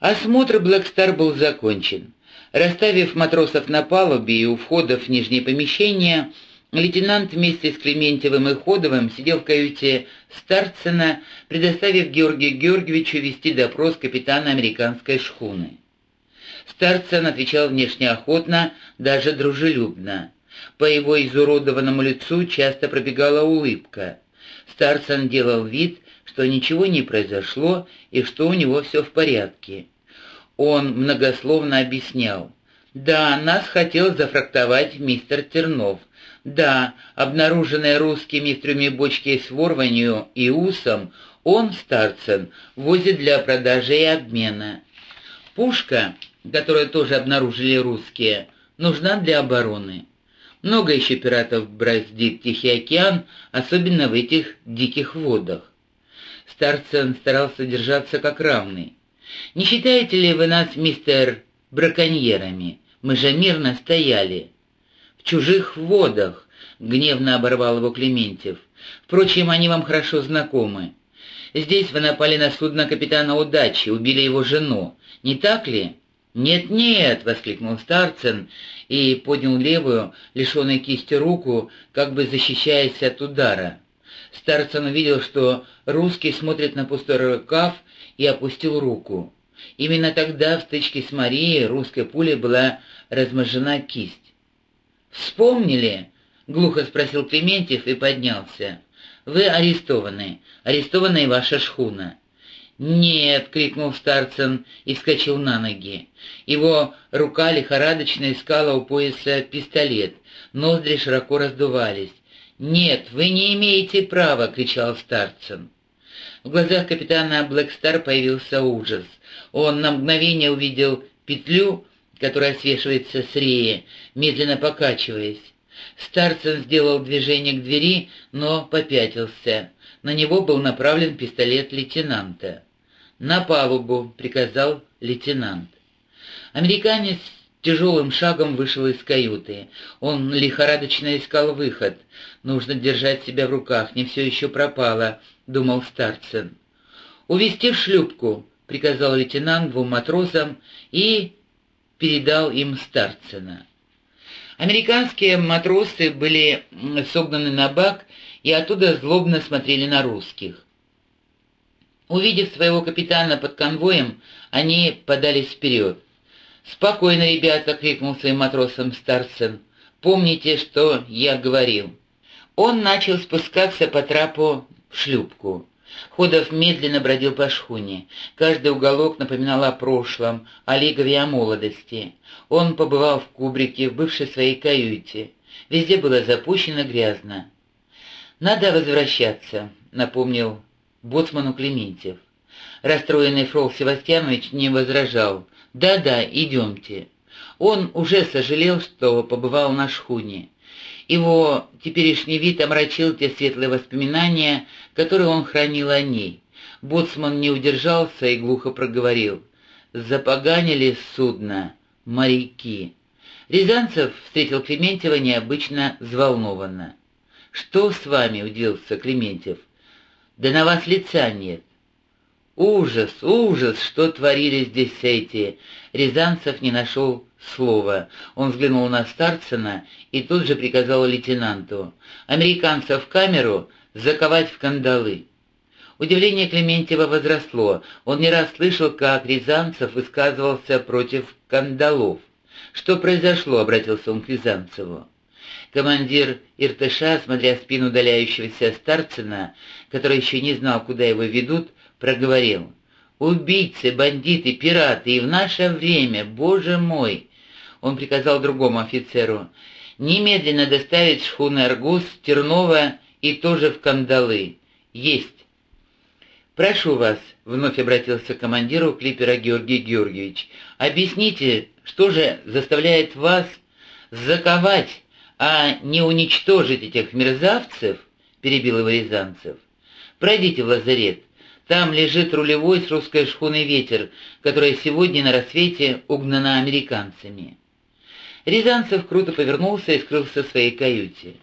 Осмотр Блэкстар был закончен. Расставив матросов на палубе и у входа в нижнее помещение, лейтенант вместе с Клементьевым и Ходовым сидел в каюте Старцена, предоставив Георгию Георгиевичу вести допрос капитана американской шхуны. Старцен отвечал внешне охотно, даже дружелюбно. По его изуродованному лицу часто пробегала улыбка. Старцен делал вид, что ничего не произошло и что у него все в порядке. Он многословно объяснял. «Да, нас хотел зафрактовать мистер Тернов. Да, обнаруженные русскими в бочки с ворванью и усом, он, Старцен, возит для продажи и обмена. Пушка, которую тоже обнаружили русские, нужна для обороны. Много еще пиратов браздит Тихий океан, особенно в этих диких водах. Старцен старался держаться как равный. «Не считаете ли вы нас, мистер, браконьерами? Мы же мирно стояли». «В чужих водах», — гневно оборвал его Клементьев. «Впрочем, они вам хорошо знакомы. Здесь вы напали на судно капитана Удачи, убили его жену. Не так ли?» «Нет-нет!» — воскликнул Старцен и поднял левую, лишенной кисти руку, как бы защищаясь от удара. Старцен увидел, что русский смотрит на пустой рукав и опустил руку. Именно тогда в стычке с Марией русской пулей была размажена кисть. «Вспомнили?» — глухо спросил Клементьев и поднялся. «Вы арестованы. Арестована и ваша шхуна». «Нет!» — крикнул Старцен и вскочил на ноги. Его рука лихорадочно искала у пояса пистолет, ноздри широко раздувались. «Нет, вы не имеете права!» — кричал Старцен. В глазах капитана Блэкстар появился ужас. Он на мгновение увидел петлю, которая свешивается с реи, медленно покачиваясь. Старцен сделал движение к двери, но попятился. На него был направлен пистолет лейтенанта. «На палубу», — приказал лейтенант. Американец тяжелым шагом вышел из каюты. Он лихорадочно искал выход. «Нужно держать себя в руках, не все еще пропало», — думал Старцен. «Увести в шлюпку», — приказал лейтенант двум матросам и передал им Старцена. Американские матросы были согнаны на бак и оттуда злобно смотрели на русских. Увидев своего капитана под конвоем, они подались вперед. «Спокойно, ребята!» — крикнул своим матросам Старцен. «Помните, что я говорил». Он начал спускаться по трапу в шлюпку. Ходов медленно бродил по шхуне. Каждый уголок напоминал о прошлом, о Лигове о молодости. Он побывал в кубрике, в бывшей своей каюте. Везде было запущено грязно. «Надо возвращаться», — напомнил боцману Клементьев. Расстроенный Фрол Севастьянович не возражал. «Да-да, идемте». Он уже сожалел, что побывал на шхуне. Его теперешний вид омрачил те светлые воспоминания, которые он хранил о ней. Боцман не удержался и глухо проговорил. «Запоганили судно моряки». Рязанцев встретил Клементьева необычно взволнованно. «Что с вами?» — удивился Клементьев. «Да на вас лица нет. Ужас, ужас, что творили здесь эти. Рязанцев не нашел слова. Он взглянул на Старцена и тут же приказал лейтенанту. Американцев в камеру заковать в кандалы. Удивление Клементьева возросло. Он не раз слышал, как Рязанцев высказывался против кандалов. «Что произошло?» — обратился он к Рязанцеву. Командир Иртыша, смотря спину удаляющегося Старцена, который еще не знал, куда его ведут, проговорил. «Убийцы, бандиты, пираты, и в наше время, боже мой!» Он приказал другому офицеру. «Немедленно доставить шхуны Аргус, Тернова и тоже в кандалы. Есть!» «Прошу вас», — вновь обратился к командиру клипера Георгий Георгиевич, «объясните, что же заставляет вас заковать, а не уничтожить этих мерзавцев?» — перебил его Рязанцев. «Пройдите в лазарет. Там лежит рулевой с русской шхуной «Ветер», которая сегодня на рассвете угнана американцами. Рязанцев круто повернулся и скрылся в своей каюте.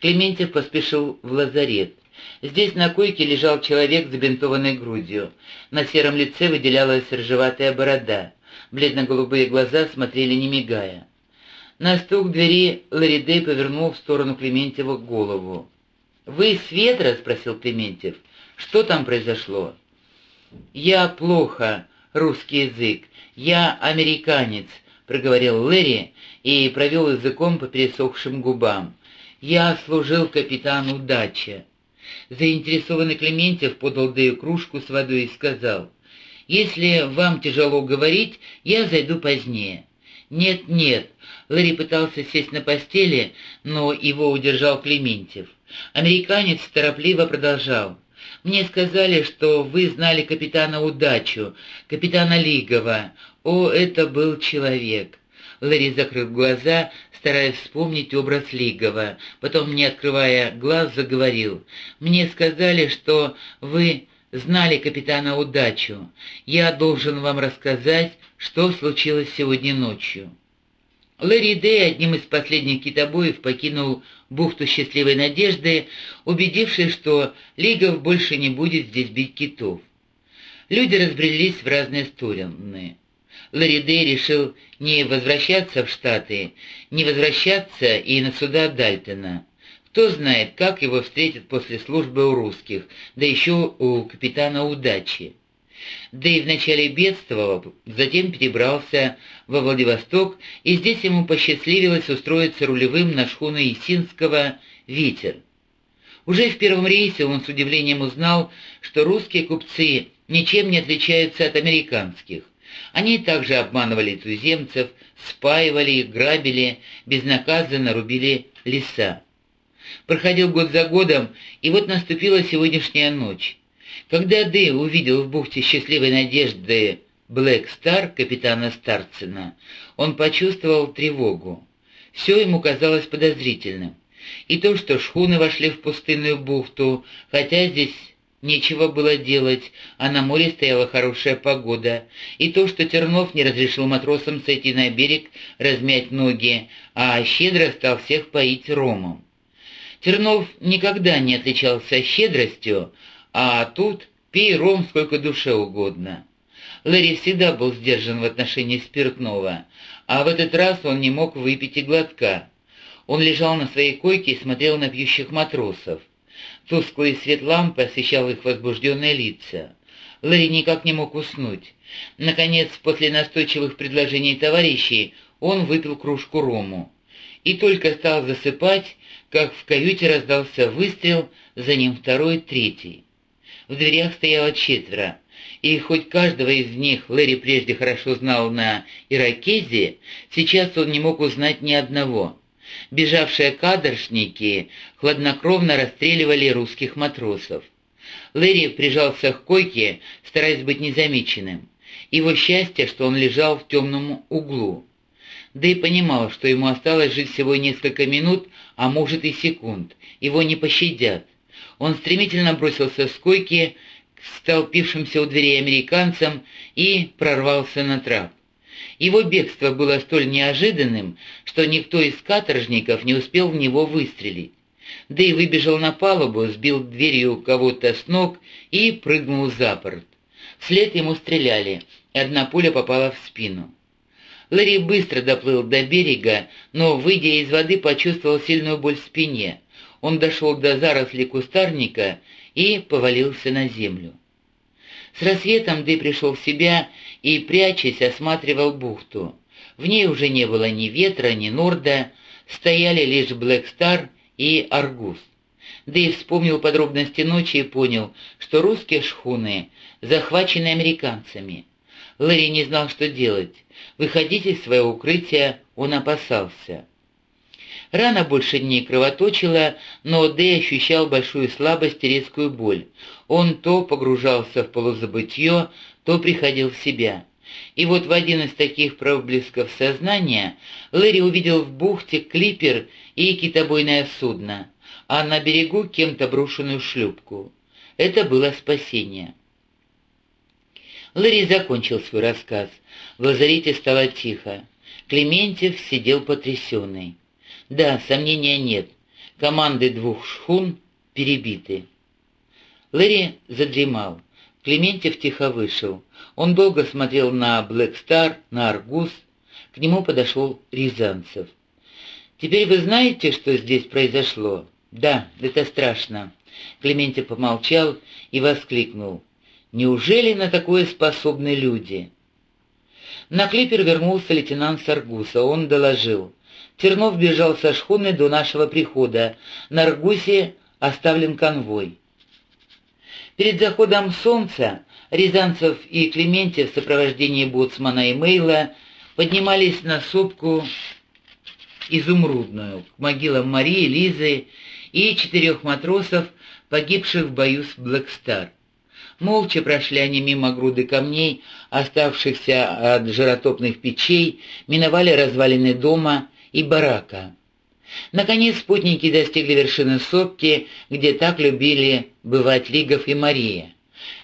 Клементьев поспешил в лазарет. Здесь на койке лежал человек с забинтованной грудью. На сером лице выделялась рыжеватая борода. Бледно-голубые глаза смотрели не мигая. На стук двери Ларидей повернул в сторону Клементьева голову. «Вы с ветра?» — спросил Клементьев. «Что там произошло?» «Я плохо, русский язык. Я американец», — проговорил Лэри и провел языком по пересохшим губам. «Я служил капитану Дача». Заинтересованный Клементьев подал Дэю кружку с водой и сказал, «Если вам тяжело говорить, я зайду позднее». «Нет, нет», — Лэри пытался сесть на постели, но его удержал Клементьев. Американец торопливо продолжал. «Мне сказали, что вы знали капитана Удачу, капитана Лигова. О, это был человек!» Лэри закрыл глаза, стараясь вспомнить образ Лигова. Потом, не открывая глаз, заговорил. «Мне сказали, что вы знали капитана Удачу. Я должен вам рассказать, что случилось сегодня ночью». Лэри Дэй одним из последних китобоев покинул бухту Счастливой Надежды, убедившись, что Лигов больше не будет здесь бить китов. Люди разбрелись в разные стороны. Лэри Дэй решил не возвращаться в Штаты, не возвращаться и на суда Дальтона. Кто знает, как его встретят после службы у русских, да еще у капитана удачи. Да и вначале бедствовал, затем перебрался во Владивосток, и здесь ему посчастливилось устроиться рулевым на шхуну Есинского «Ветер». Уже в первом рейсе он с удивлением узнал, что русские купцы ничем не отличаются от американских. Они также обманывали туземцев, спаивали их, грабили, безнаказанно рубили леса. Проходил год за годом, и вот наступила сегодняшняя ночь. Когда Дэй увидел в бухте счастливой надежды Блэк Стар, капитана Старцена, он почувствовал тревогу. Все ему казалось подозрительным. И то, что шхуны вошли в пустынную бухту, хотя здесь нечего было делать, а на море стояла хорошая погода, и то, что Тернов не разрешил матросам сойти на берег, размять ноги, а щедро стал всех поить ромом. Тернов никогда не отличался щедростью, а тут пей ром сколько душе угодно. Лэри всегда был сдержан в отношении спиртного, а в этот раз он не мог выпить и глотка. Он лежал на своей койке и смотрел на пьющих матросов. Тусклый свет лампы освещал их возбужденные лица. Лэри никак не мог уснуть. Наконец, после настойчивых предложений товарищей, он выпил кружку рому. И только стал засыпать, как в каюте раздался выстрел, за ним второй, третий. В дверях стояло четверо, и хоть каждого из них Лэри прежде хорошо знал на Иракезе, сейчас он не мог узнать ни одного. Бежавшие кадршники хладнокровно расстреливали русских матросов. Лэри прижался к койке, стараясь быть незамеченным. Его счастье, что он лежал в темном углу. Да и понимал, что ему осталось жить всего несколько минут, а может и секунд. Его не пощадят. Он стремительно бросился с койки к столпившимся у дверей американцам и прорвался на трап. Его бегство было столь неожиданным, что никто из каторжников не успел в него выстрелить. Да и выбежал на палубу, сбил дверью кого-то с ног и прыгнул за борт. Вслед ему стреляли, и одна пуля попала в спину. Ларри быстро доплыл до берега, но, выйдя из воды, почувствовал сильную боль в спине. Он дошел до заросли кустарника и повалился на землю. С рассветом Ды пришел в себя и, прячась, осматривал бухту. В ней уже не было ни ветра, ни норда, стояли лишь Блэк Стар и Аргус. Дэйв вспомнил подробности ночи и понял, что русские шхуны захвачены американцами. Лэри не знал, что делать. Выходить из своего укрытия он опасался. Рана больше не кровоточила, но Дэй ощущал большую слабость и резкую боль. Он то погружался в полузабытье, то приходил в себя. И вот в один из таких проблесков сознания Лэри увидел в бухте клипер и китобойное судно, а на берегу кем-то брошенную шлюпку. Это было спасение. Лэри закончил свой рассказ. В лазарете стало тихо. Клементьев сидел потрясенный. Да, сомнения нет. Команды двух шхун перебиты. Лэри задремал. Клементьев тихо вышел. Он долго смотрел на Блэк Стар, на Аргус. К нему подошел Рязанцев. «Теперь вы знаете, что здесь произошло?» «Да, это страшно». Клементьев помолчал и воскликнул. «Неужели на такое способны люди?» На клипер вернулся лейтенант Саргуса. Он доложил. Тернов бежал со шхуны до нашего прихода. На Аргусе оставлен конвой. Перед заходом солнца Рязанцев и Клементьев в сопровождении боцмана и Мейла поднимались на сопку изумрудную, к могилам Марии, Лизы и четырех матросов, погибших в бою с Блэкстар. Молча прошли они мимо груды камней, оставшихся от жиротопных печей, миновали развалины дома и барака. Наконец спутники достигли вершины сопки, где так любили бывать Лигов и Мария.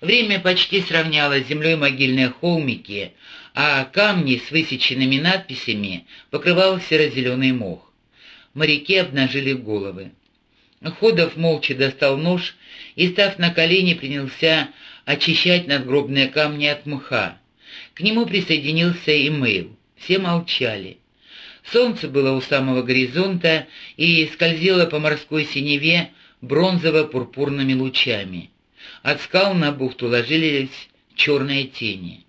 Время почти сравняло с землей могильные холмики, а камни с высеченными надписями покрывал серо-зеленый мох. Моряки обнажили головы. Ходов молча достал нож и, став на колени, принялся очищать надгробные камни от мха. К нему присоединился и Мэйл. Все молчали. Солнце было у самого горизонта и скользило по морской синеве бронзово-пурпурными лучами. От скал на бухту ложились черные тени.